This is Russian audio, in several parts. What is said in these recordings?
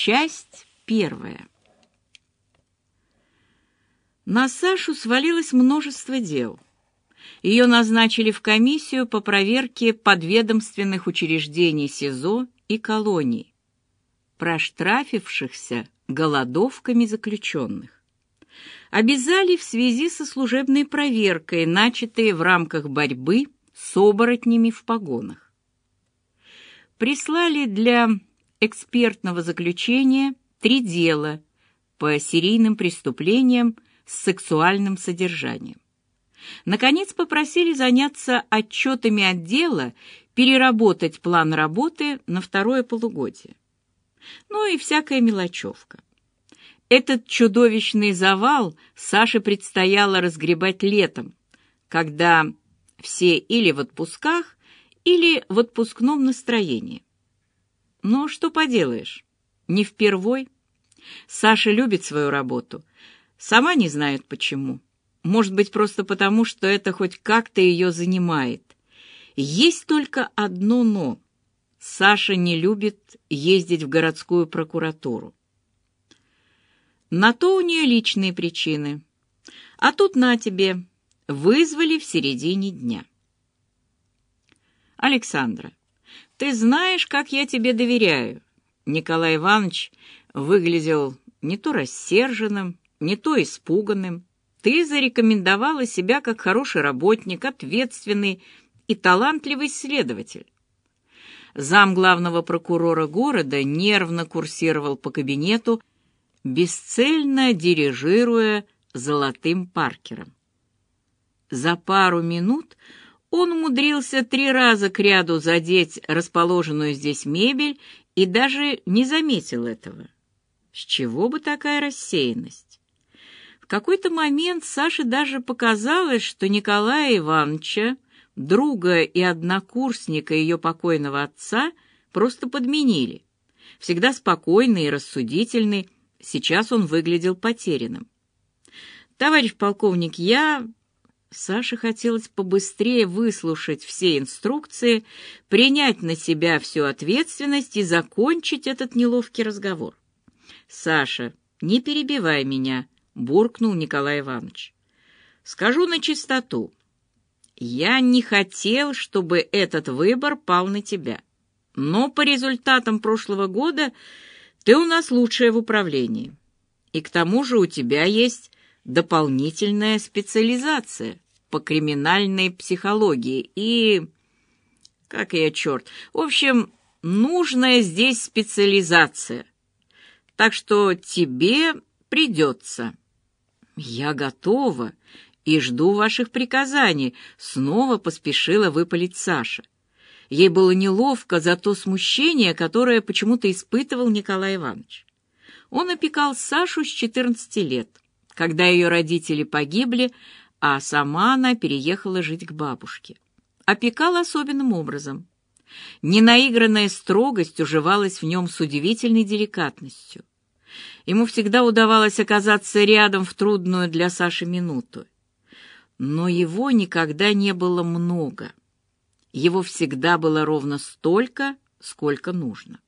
Часть первая. На Сашу свалилось множество дел. Ее назначили в комиссию по проверке подведомственных учреждений СИЗО и колоний, проштрафившихся голодовками заключенных. Обязали в связи со служебной проверкой, начатой в рамках борьбы с оборотнями в погонах. Прислали для экспертного заключения три дела по серийным преступлениям с сексуальным содержанием. Наконец попросили заняться отчетами отдела, переработать план работы на второе полугодие. Ну и всякая мелочевка. Этот чудовищный завал Саше предстояло разгребать летом, когда все или в отпусках, или в отпускном настроении. Но что поделаешь, не впервой. Саша любит свою работу, сама не знает почему. Может быть, просто потому, что это хоть как-то ее занимает. Есть только одно «но». Саша не любит ездить в городскую прокуратуру. На то у нее личные причины. А тут на тебе, вызвали в середине дня. Александра, ты знаешь, как я тебе доверяю. Николай Иванович выглядел не то рассерженным, не то испуганным. Ты зарекомендовала себя как хороший работник, ответственный и талантливый следователь. Зам главного прокурора города нервно курсировал по кабинету, бесцельно дирижируя золотым паркером. За пару минут он умудрился три раза к ряду задеть расположенную здесь мебель и даже не заметил этого. С чего бы такая рассеянность? В какой-то момент Саше даже показалось, что Николая Ивановича, друга и однокурсника ее покойного отца, просто подменили. Всегда спокойный и рассудительный, Сейчас он выглядел потерянным. «Товарищ полковник, я...» Саше хотелось побыстрее выслушать все инструкции, принять на себя всю ответственность и закончить этот неловкий разговор. «Саша, не перебивай меня», — буркнул Николай Иванович. «Скажу на чистоту. Я не хотел, чтобы этот выбор пал на тебя. Но по результатам прошлого года ты у нас лучшая в управлении. И к тому же у тебя есть дополнительная специализация по криминальной психологии и... Как я черт? В общем, нужная здесь специализация. Так что тебе придется. Я готова и жду ваших приказаний, снова поспешила выпалить Саша. Ей было неловко за то смущение, которое почему-то испытывал Николай Иванович. Он опекал Сашу с 14 лет, когда ее родители погибли, а сама она переехала жить к бабушке. Опекал особенным образом. Ненаигранная строгость уживалась в нем с удивительной деликатностью. Ему всегда удавалось оказаться рядом в трудную для Саши минуту. Но его никогда не было много. Его всегда было ровно столько, сколько нужно.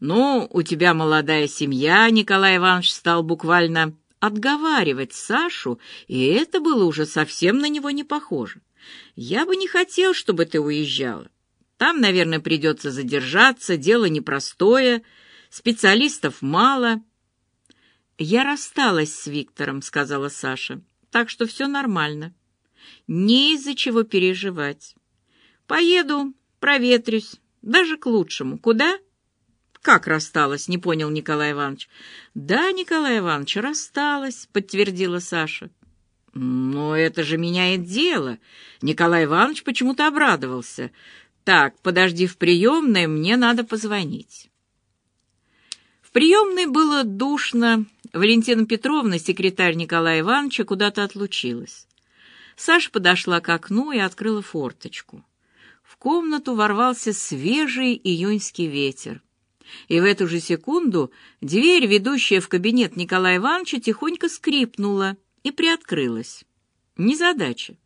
«Ну, у тебя молодая семья», — Николай Иванович стал буквально отговаривать Сашу, и это было уже совсем на него не похоже. «Я бы не хотел, чтобы ты уезжала. Там, наверное, придется задержаться, дело непростое, специалистов мало». «Я рассталась с Виктором», — сказала Саша, — «так что все нормально. Не из-за чего переживать. Поеду, проветрюсь, даже к лучшему. Куда? Как рассталась, не понял Николай Иванович. Да, Николай Иванович, рассталась, подтвердила Саша. Но это же меняет дело. Николай Иванович почему-то обрадовался. Так, подожди в приемной, мне надо позвонить. В приемной было душно. Валентина Петровна, секретарь Николая Ивановича, куда-то отлучилась. Саша подошла к окну и открыла форточку. В комнату ворвался свежий июньский ветер. И в эту же секунду дверь, ведущая в кабинет Николая Ивановича, тихонько скрипнула и приоткрылась. Незадача.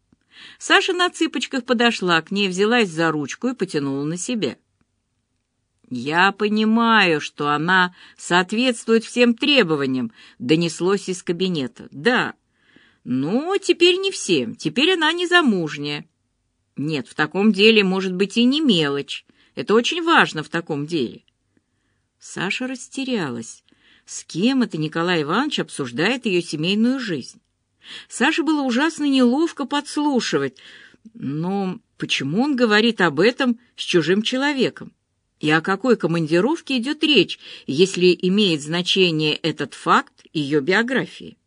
Саша на цыпочках подошла к ней, взялась за ручку и потянула на себя. «Я понимаю, что она соответствует всем требованиям», — донеслось из кабинета. «Да. Но теперь не всем. Теперь она незамужняя». «Нет, в таком деле может быть и не мелочь. Это очень важно в таком деле». Саша растерялась. С кем это Николай Иванович обсуждает ее семейную жизнь? Саше было ужасно неловко подслушивать. Но почему он говорит об этом с чужим человеком? И о какой командировке идет речь, если имеет значение этот факт ее биографии?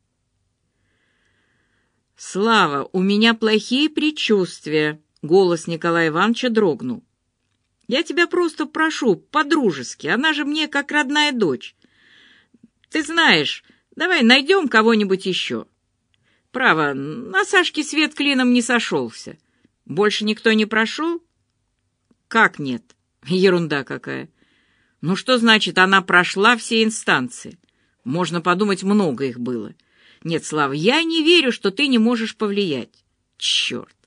«Слава, у меня плохие предчувствия», — голос Николая Ивановича дрогнул. «Я тебя просто прошу, по-дружески, она же мне как родная дочь. Ты знаешь, давай найдем кого-нибудь еще». «Право, на Сашке свет клином не сошелся. Больше никто не прошел?» «Как нет?» Ерунда какая. Ну что значит, она прошла все инстанции? Можно подумать, много их было. Нет, Слав, я не верю, что ты не можешь повлиять. Черт.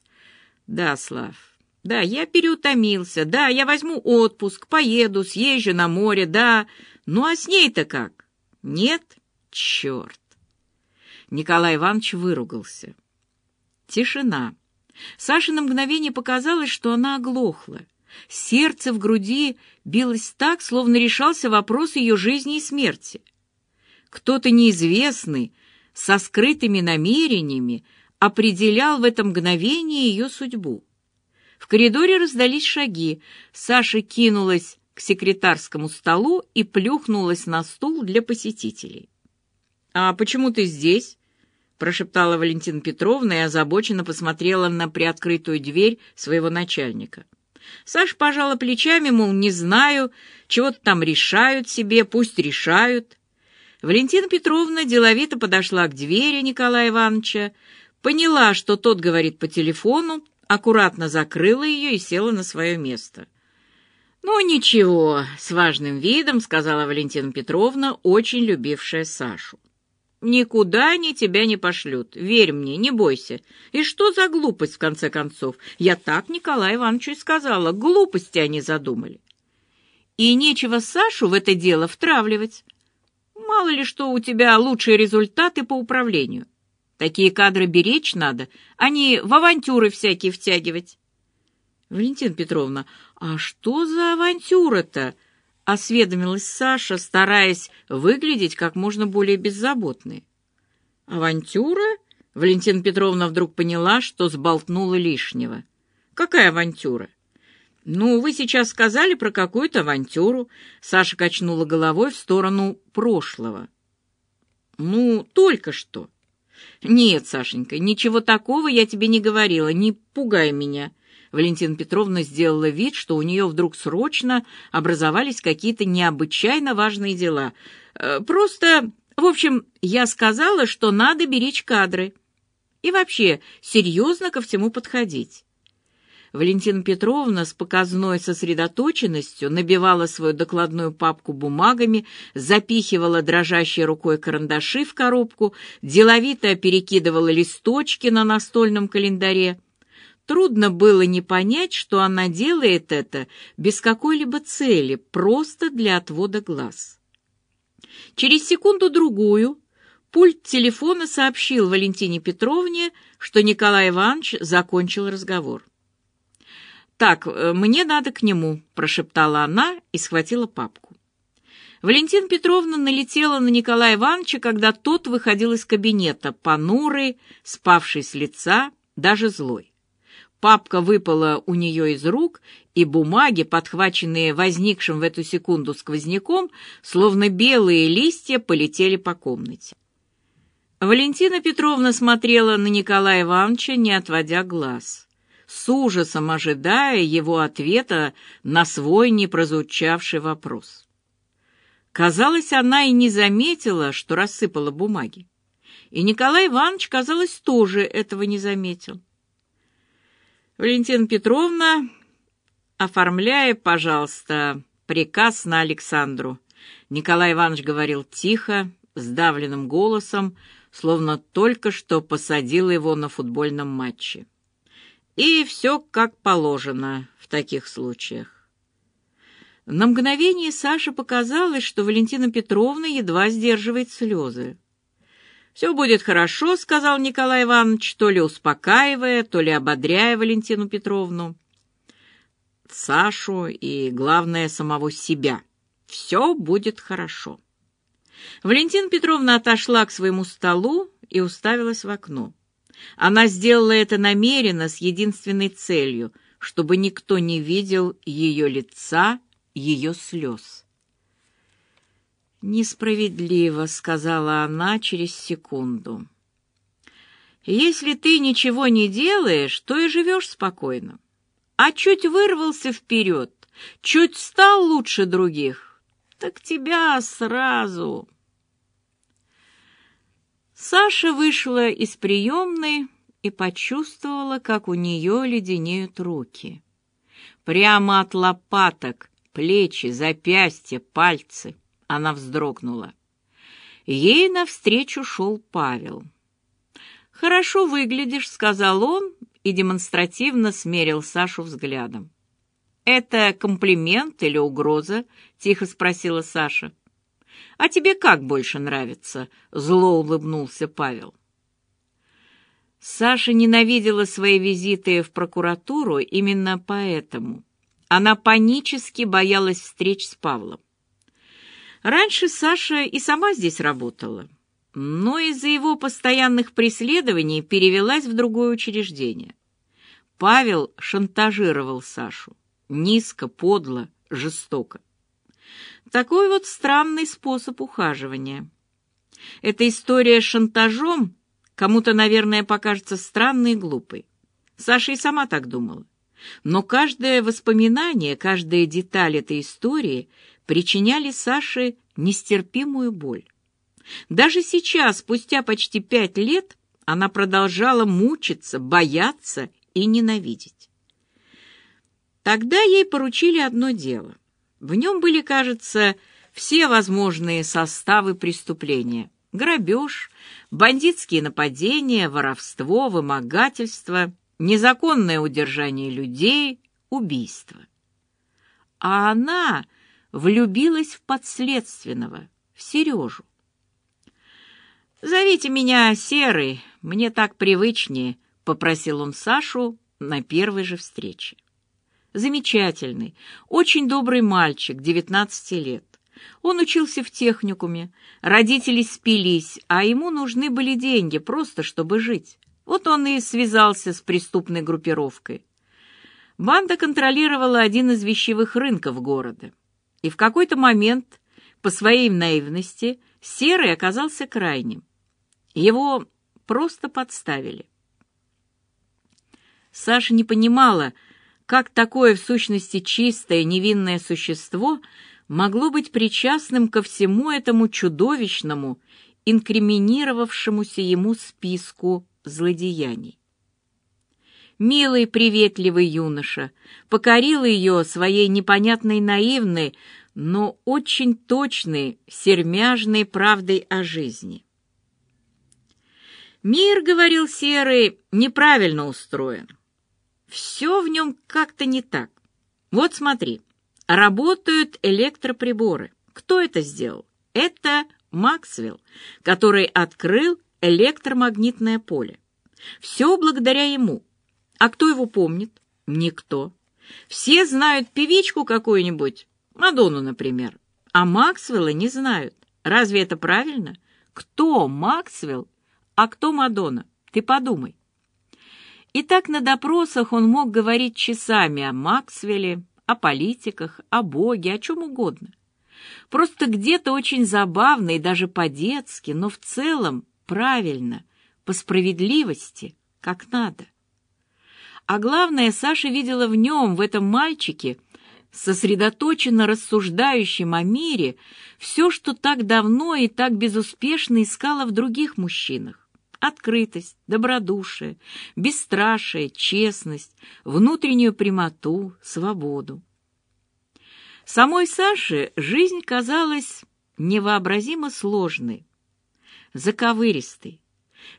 Да, Слав. Да, я переутомился. Да, я возьму отпуск, поеду, съезжу на море, да. Ну а с ней-то как? Нет? Черт. Николай Иванович выругался. Тишина. Саше на мгновение показалось, что она оглохла. Сердце в груди билось так, словно решался вопрос ее жизни и смерти. Кто-то неизвестный, со скрытыми намерениями, определял в это мгновение ее судьбу. В коридоре раздались шаги. Саша кинулась к секретарскому столу и плюхнулась на стул для посетителей. «А почему ты здесь?» — прошептала Валентина Петровна и озабоченно посмотрела на приоткрытую дверь своего начальника. Саша пожала плечами, мол, не знаю, чего-то там решают себе, пусть решают. Валентина Петровна деловито подошла к двери Николая Ивановича, поняла, что тот говорит по телефону, аккуратно закрыла ее и села на свое место. «Ну, ничего», — с важным видом сказала Валентина Петровна, очень любившая Сашу. Никуда они тебя не пошлют. Верь мне, не бойся. И что за глупость, в конце концов? Я так Николаю Ивановичу и сказала. Глупости они задумали. И нечего Сашу в это дело втравливать. Мало ли что у тебя лучшие результаты по управлению. Такие кадры беречь надо, а не в авантюры всякие втягивать. Валентина Петровна, а что за авантюра-то? — осведомилась Саша, стараясь выглядеть как можно более беззаботной. «Авантюра?» — Валентина Петровна вдруг поняла, что сболтнула лишнего. «Какая авантюра?» «Ну, вы сейчас сказали про какую-то авантюру». Саша качнула головой в сторону прошлого. «Ну, только что». «Нет, Сашенька, ничего такого я тебе не говорила, не пугай меня». Валентина Петровна сделала вид, что у нее вдруг срочно образовались какие-то необычайно важные дела. Э, просто, в общем, я сказала, что надо беречь кадры. И вообще, серьезно ко всему подходить. Валентина Петровна с показной сосредоточенностью набивала свою докладную папку бумагами, запихивала дрожащей рукой карандаши в коробку, деловито перекидывала листочки на настольном календаре. Трудно было не понять, что она делает это без какой-либо цели, просто для отвода глаз. Через секунду-другую пульт телефона сообщил Валентине Петровне, что Николай Иванович закончил разговор. «Так, э, мне надо к нему», — прошептала она и схватила папку. Валентина Петровна налетела на Николая Ивановича, когда тот выходил из кабинета, понурый, спавший с лица, даже злой. Папка выпала у нее из рук, и бумаги, подхваченные возникшим в эту секунду сквозняком, словно белые листья, полетели по комнате. Валентина Петровна смотрела на Николая Ивановича, не отводя глаз, с ужасом ожидая его ответа на свой непрозвучавший вопрос. Казалось, она и не заметила, что рассыпала бумаги. И Николай Иванович, казалось, тоже этого не заметил. Валентина Петровна, оформляя, пожалуйста, приказ на Александру. Николай Иванович говорил тихо, сдавленным голосом, словно только что посадил его на футбольном матче. И все как положено в таких случаях. На мгновение Саше показалось, что Валентина Петровна едва сдерживает слезы. «Все будет хорошо», — сказал Николай Иванович, то ли успокаивая, то ли ободряя Валентину Петровну. Сашу и, главное, самого себя. «Все будет хорошо». Валентина Петровна отошла к своему столу и уставилась в окно. Она сделала это намеренно с единственной целью, чтобы никто не видел ее лица, ее слез. «Несправедливо», — сказала она через секунду. «Если ты ничего не делаешь, то и живешь спокойно. А чуть вырвался вперед, чуть стал лучше других, так тебя сразу...» Саша вышла из приемной и почувствовала, как у нее леденеют руки. Прямо от лопаток, плечи, запястья, пальцы. Она вздрогнула. Ей навстречу шел Павел. «Хорошо выглядишь», — сказал он и демонстративно смерил Сашу взглядом. «Это комплимент или угроза?» — тихо спросила Саша. «А тебе как больше нравится?» — зло улыбнулся Павел. Саша ненавидела свои визиты в прокуратуру именно поэтому. Она панически боялась встреч с Павлом. Раньше Саша и сама здесь работала, но из-за его постоянных преследований перевелась в другое учреждение. Павел шантажировал Сашу. Низко, подло, жестоко. Такой вот странный способ ухаживания. Эта история с шантажом кому-то, наверное, покажется странной и глупой. Саша и сама так думала. Но каждое воспоминание, каждая деталь этой истории причиняли Саше нестерпимую боль. Даже сейчас, спустя почти пять лет, она продолжала мучиться, бояться и ненавидеть. Тогда ей поручили одно дело — в нем были, кажется, все возможные составы преступления. Грабеж, бандитские нападения, воровство, вымогательство, незаконное удержание людей, убийство. А она влюбилась в подследственного, в Сережу. «Зовите меня Серый, мне так привычнее», — попросил он Сашу на первой же встрече. Замечательный, очень добрый мальчик, 19 лет. Он учился в техникуме, родители спились, а ему нужны были деньги, просто чтобы жить. Вот он и связался с преступной группировкой. Банда контролировала один из вещевых рынков города. И в какой-то момент, по своей наивности, Серый оказался крайним. Его просто подставили. Саша не понимала, как такое в сущности чистое, невинное существо могло быть причастным ко всему этому чудовищному, инкриминировавшемуся ему списку злодеяний. Милый, приветливый юноша покорил ее своей непонятной наивной, но очень точной, сермяжной правдой о жизни. Мир, говорил Серый, неправильно устроен. Все в нем как-то не так. Вот смотри, работают электроприборы. Кто это сделал? Это Максвелл, который открыл электромагнитное поле. Все благодаря ему. А кто его помнит? Никто. Все знают певичку какую-нибудь, Мадонну, например, а Максвелла не знают. Разве это правильно? Кто Максвелл, а кто Мадонна? Ты подумай. И так на допросах он мог говорить часами о Максвелле, о политиках, о Боге, о чем угодно. Просто где-то очень забавно и даже по-детски, но в целом правильно, по справедливости, как надо. А главное, Саша видела в нем, в этом мальчике, сосредоточенно рассуждающем о мире, все, что так давно и так безуспешно искала в других мужчинах открытость, добродушие, бесстрашие, честность, внутреннюю прямоту, свободу. Самой Саше жизнь казалась невообразимо сложной, заковыристой,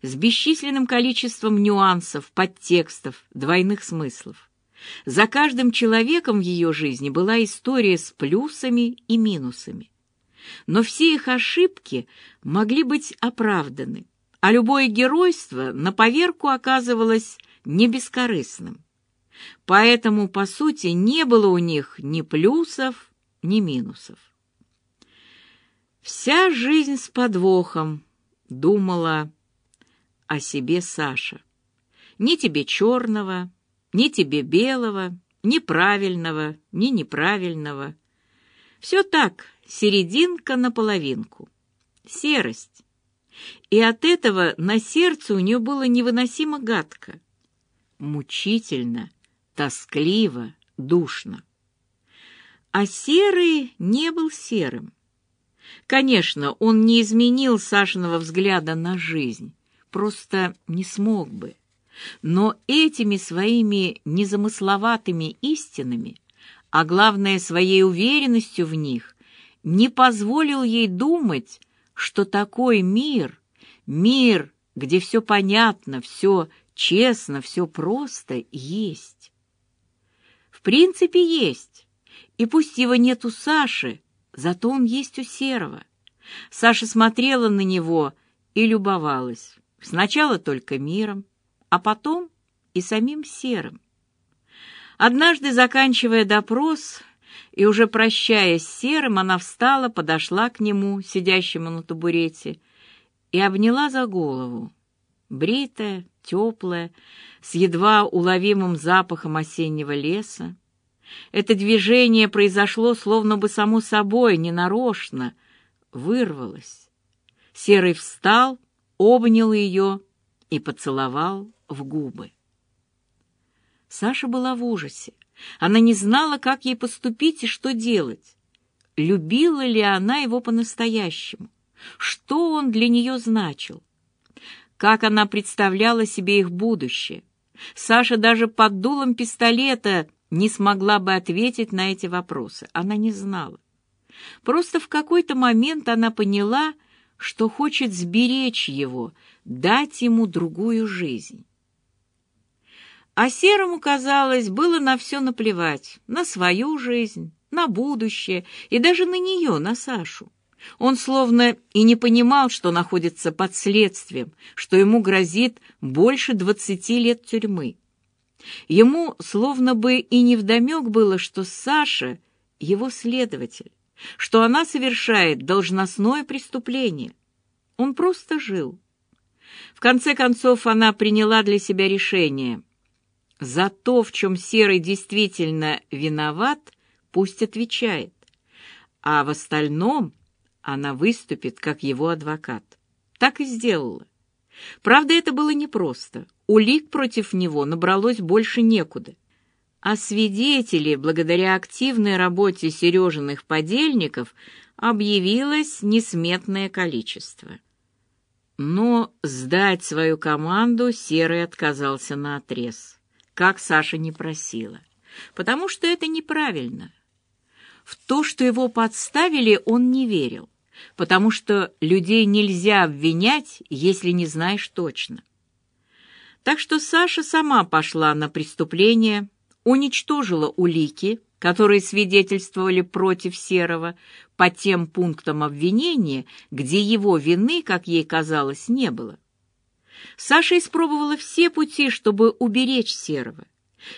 с бесчисленным количеством нюансов, подтекстов, двойных смыслов. За каждым человеком в ее жизни была история с плюсами и минусами. Но все их ошибки могли быть оправданы, а любое геройство на поверку оказывалось не бескорыстным. Поэтому, по сути, не было у них ни плюсов, ни минусов. Вся жизнь с подвохом, думала о себе Саша. Ни тебе черного, ни тебе белого, ни правильного, ни неправильного. Все так, серединка на половинку. Серость. И от этого на сердце у нее было невыносимо гадко. Мучительно, тоскливо, душно. А серый не был серым. Конечно, он не изменил Сашиного взгляда на жизнь, просто не смог бы. Но этими своими незамысловатыми истинами, а главное своей уверенностью в них, не позволил ей думать, что такой мир, мир, где все понятно, все честно, все просто, есть. В принципе, есть. И пусть его нет у Саши, Зато он есть у Серого. Саша смотрела на него и любовалась. Сначала только миром, а потом и самим Серым. Однажды, заканчивая допрос и уже прощаясь с Серым, она встала, подошла к нему, сидящему на табурете, и обняла за голову. Бритая, теплая, с едва уловимым запахом осеннего леса. Это движение произошло словно бы само собой, ненарочно, вырвалось. Серый встал, обнял ее и поцеловал в губы. Саша была в ужасе. Она не знала, как ей поступить и что делать. Любила ли она его по-настоящему? Что он для нее значил? Как она представляла себе их будущее? Саша даже под дулом пистолета не смогла бы ответить на эти вопросы. Она не знала. Просто в какой-то момент она поняла, что хочет сберечь его, дать ему другую жизнь. А Серому, казалось, было на все наплевать, на свою жизнь, на будущее и даже на нее, на Сашу. Он словно и не понимал, что находится под следствием, что ему грозит больше двадцати лет тюрьмы. Ему словно бы и невдомек было, что Саша — его следователь, что она совершает должностное преступление. Он просто жил. В конце концов, она приняла для себя решение. За то, в чем Серый действительно виноват, пусть отвечает. А в остальном она выступит как его адвокат. Так и сделала. Правда, это было непросто. Улик против него набралось больше некуда. А свидетелей, благодаря активной работе Сережиных подельников, объявилось несметное количество. Но сдать свою команду Серый отказался на отрез, как Саша не просила, потому что это неправильно. В то, что его подставили, он не верил потому что людей нельзя обвинять, если не знаешь точно. Так что Саша сама пошла на преступление, уничтожила улики, которые свидетельствовали против Серого по тем пунктам обвинения, где его вины, как ей казалось, не было. Саша испробовала все пути, чтобы уберечь Серого.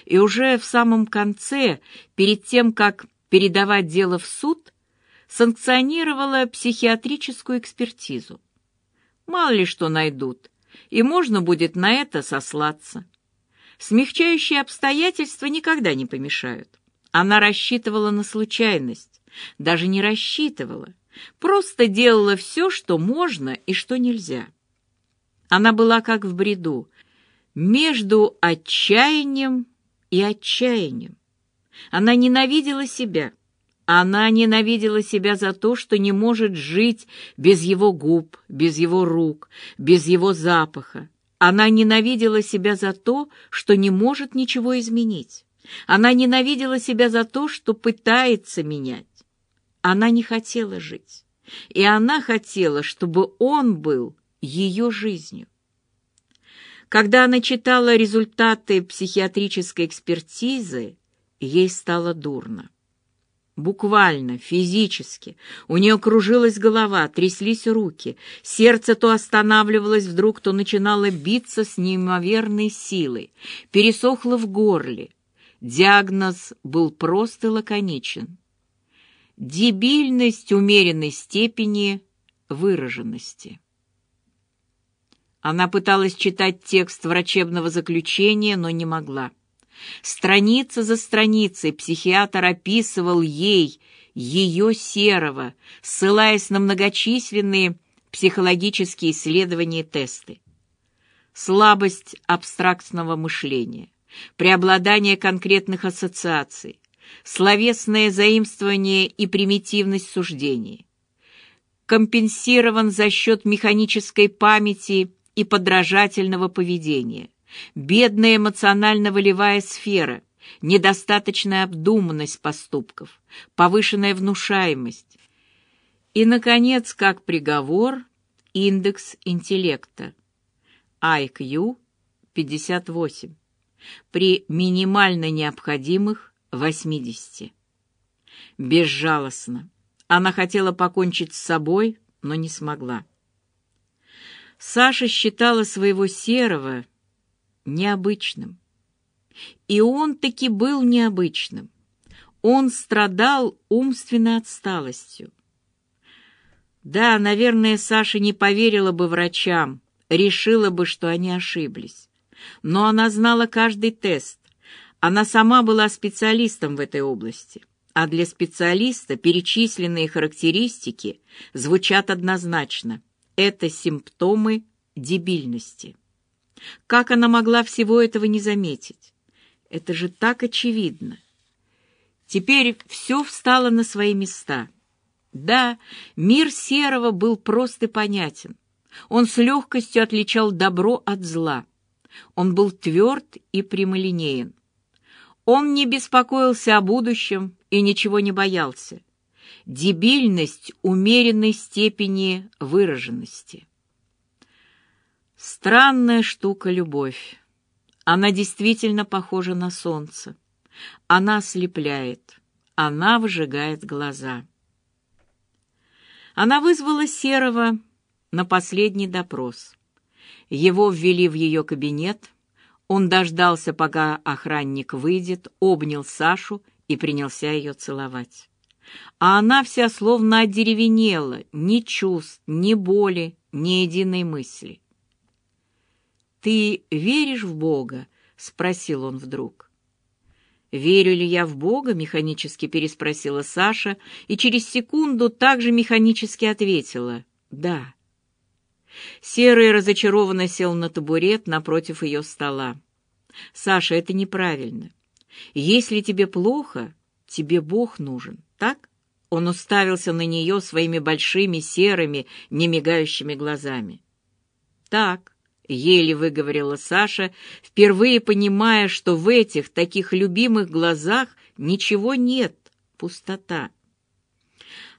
И уже в самом конце, перед тем, как передавать дело в суд, санкционировала психиатрическую экспертизу. Мало ли что найдут, и можно будет на это сослаться. Смягчающие обстоятельства никогда не помешают. Она рассчитывала на случайность, даже не рассчитывала, просто делала все, что можно и что нельзя. Она была как в бреду, между отчаянием и отчаянием. Она ненавидела себя, она ненавидела себя за то, что не может жить без его губ, без его рук, без его запаха. Она ненавидела себя за то, что не может ничего изменить. Она ненавидела себя за то, что пытается менять. Она не хотела жить. И она хотела, чтобы он был ее жизнью. Когда она читала результаты психиатрической экспертизы, ей стало дурно. Буквально, физически. У нее кружилась голова, тряслись руки. Сердце то останавливалось вдруг, то начинало биться с неимоверной силой. Пересохло в горле. Диагноз был прост и лаконичен. Дебильность умеренной степени выраженности. Она пыталась читать текст врачебного заключения, но не могла. Страница за страницей психиатр описывал ей, ее серого, ссылаясь на многочисленные психологические исследования и тесты. Слабость абстрактного мышления, преобладание конкретных ассоциаций, словесное заимствование и примитивность суждений, компенсирован за счет механической памяти и подражательного поведения, бедная эмоционально-волевая сфера, недостаточная обдуманность поступков, повышенная внушаемость. И, наконец, как приговор, индекс интеллекта. IQ 58 при минимально необходимых 80. Безжалостно. Она хотела покончить с собой, но не смогла. Саша считала своего серого необычным. И он таки был необычным. Он страдал умственной отсталостью. Да, наверное, Саша не поверила бы врачам, решила бы, что они ошиблись. Но она знала каждый тест. Она сама была специалистом в этой области. А для специалиста перечисленные характеристики звучат однозначно. Это симптомы дебильности. Как она могла всего этого не заметить? Это же так очевидно. Теперь все встало на свои места. Да, мир Серого был прост и понятен. Он с легкостью отличал добро от зла. Он был тверд и прямолинеен. Он не беспокоился о будущем и ничего не боялся. Дебильность умеренной степени выраженности. Странная штука любовь. Она действительно похожа на солнце. Она ослепляет. Она выжигает глаза. Она вызвала Серого на последний допрос. Его ввели в ее кабинет. Он дождался, пока охранник выйдет, обнял Сашу и принялся ее целовать. А она вся словно одеревенела, ни чувств, ни боли, ни единой мысли. «Ты веришь в Бога?» — спросил он вдруг. «Верю ли я в Бога?» — механически переспросила Саша и через секунду также механически ответила «да». Серый разочарованно сел на табурет напротив ее стола. «Саша, это неправильно. Если тебе плохо, тебе Бог нужен, так?» Он уставился на нее своими большими серыми, немигающими глазами. «Так», — еле выговорила Саша, впервые понимая, что в этих таких любимых глазах ничего нет, пустота.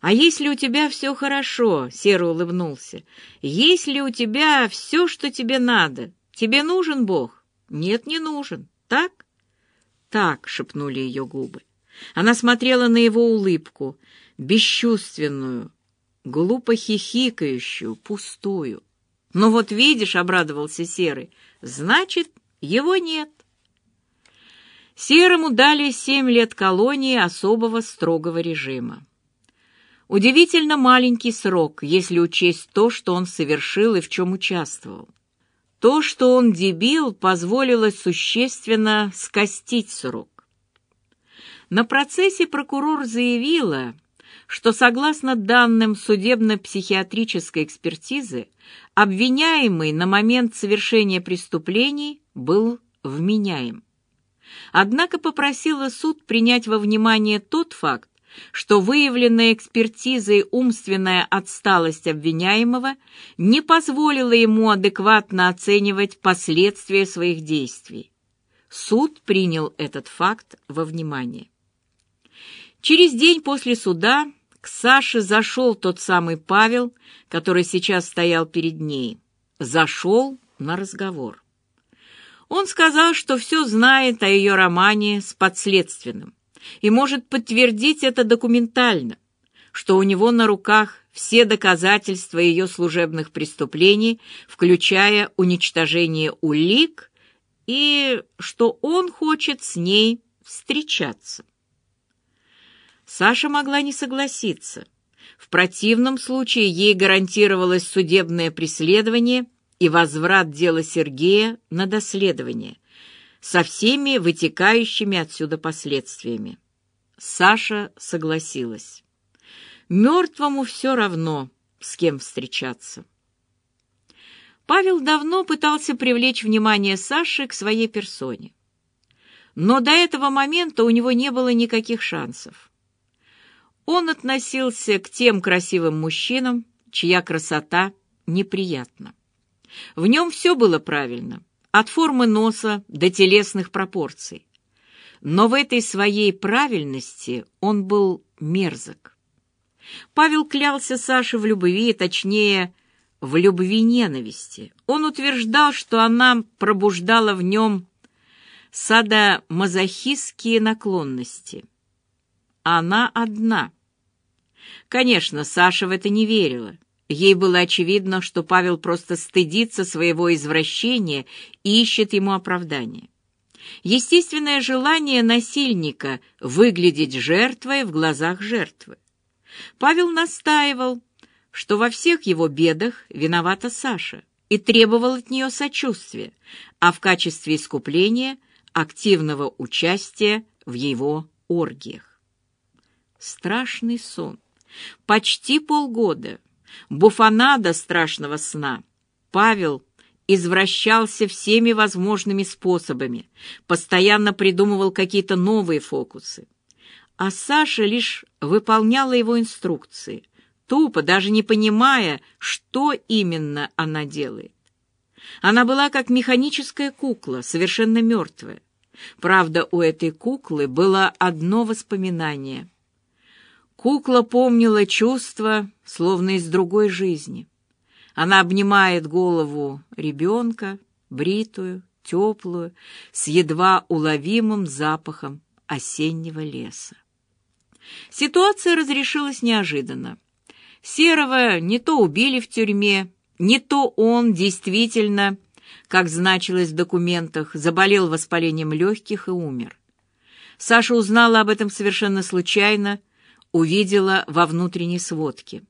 «А если у тебя все хорошо?» — Сера улыбнулся. «Если у тебя все, что тебе надо, тебе нужен Бог?» «Нет, не нужен. Так?» «Так», — шепнули ее губы. Она смотрела на его улыбку, бесчувственную, глупо хихикающую, пустую. «Ну вот видишь», — обрадовался Серый, — «значит, его нет». Серому дали семь лет колонии особого строгого режима. Удивительно маленький срок, если учесть то, что он совершил и в чем участвовал. То, что он дебил, позволило существенно скостить срок. На процессе прокурор заявила, что согласно данным судебно-психиатрической экспертизы, обвиняемый на момент совершения преступлений был вменяем. Однако попросила суд принять во внимание тот факт, что выявленная экспертизой умственная отсталость обвиняемого не позволила ему адекватно оценивать последствия своих действий. Суд принял этот факт во внимание. Через день после суда к Саше зашел тот самый Павел, который сейчас стоял перед ней. Зашел на разговор. Он сказал, что все знает о ее романе с подследственным и может подтвердить это документально, что у него на руках все доказательства ее служебных преступлений, включая уничтожение улик, и что он хочет с ней встречаться. Саша могла не согласиться. В противном случае ей гарантировалось судебное преследование и возврат дела Сергея на доследование со всеми вытекающими отсюда последствиями. Саша согласилась. Мертвому все равно, с кем встречаться. Павел давно пытался привлечь внимание Саши к своей персоне. Но до этого момента у него не было никаких шансов. Он относился к тем красивым мужчинам, чья красота неприятна. В нем все было правильно, от формы носа до телесных пропорций. Но в этой своей правильности он был мерзок. Павел клялся Саше в любви, точнее, в любви-ненависти. Он утверждал, что она пробуждала в нем садомазохистские наклонности. Она одна. Конечно, Саша в это не верила. Ей было очевидно, что Павел просто стыдится своего извращения и ищет ему оправдание. Естественное желание насильника выглядеть жертвой в глазах жертвы. Павел настаивал, что во всех его бедах виновата Саша, и требовал от нее сочувствия, а в качестве искупления – активного участия в его оргиях. Страшный сон. Почти полгода. Буфанада страшного сна. Павел извращался всеми возможными способами, постоянно придумывал какие-то новые фокусы. А Саша лишь выполняла его инструкции, тупо, даже не понимая, что именно она делает. Она была как механическая кукла, совершенно мертвая. Правда, у этой куклы было одно воспоминание. Кукла помнила чувства, словно из другой жизни. Она обнимает голову ребенка, бритую, теплую, с едва уловимым запахом осеннего леса. Ситуация разрешилась неожиданно. Серого не то убили в тюрьме, не то он действительно, как значилось в документах, заболел воспалением легких и умер. Саша узнала об этом совершенно случайно, увидела во внутренней сводке.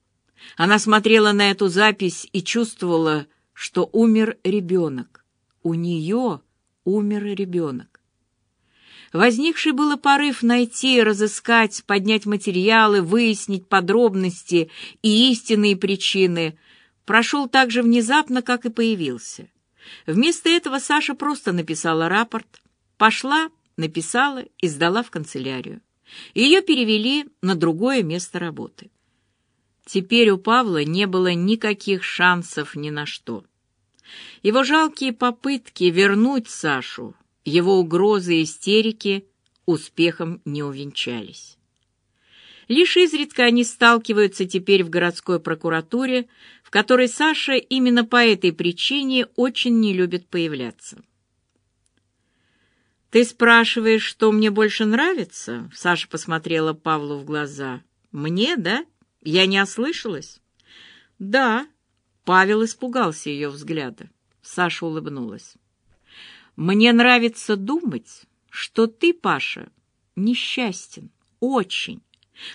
Она смотрела на эту запись и чувствовала, что умер ребенок. У нее умер ребенок. Возникший было порыв найти, разыскать, поднять материалы, выяснить подробности и истинные причины, прошел так же внезапно, как и появился. Вместо этого Саша просто написала рапорт, пошла, написала и сдала в канцелярию. Ее перевели на другое место работы. Теперь у Павла не было никаких шансов ни на что. Его жалкие попытки вернуть Сашу, его угрозы и истерики успехом не увенчались. Лишь изредка они сталкиваются теперь в городской прокуратуре, в которой Саша именно по этой причине очень не любит появляться. «Ты спрашиваешь, что мне больше нравится?» Саша посмотрела Павлу в глаза. «Мне, да?» Я не ослышалась? Да. Павел испугался ее взгляда. Саша улыбнулась. Мне нравится думать, что ты, Паша, несчастен. Очень.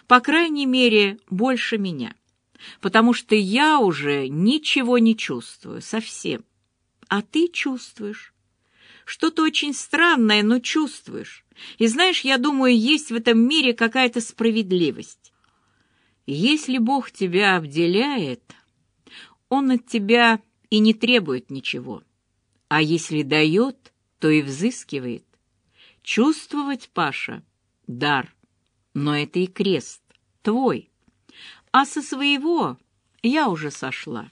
По крайней мере, больше меня. Потому что я уже ничего не чувствую, совсем. А ты чувствуешь. Что-то очень странное, но чувствуешь. И знаешь, я думаю, есть в этом мире какая-то справедливость. Если Бог тебя обделяет, Он от тебя и не требует ничего, а если дает, то и взыскивает. Чувствовать, Паша, дар, но это и крест, твой, а со своего я уже сошла.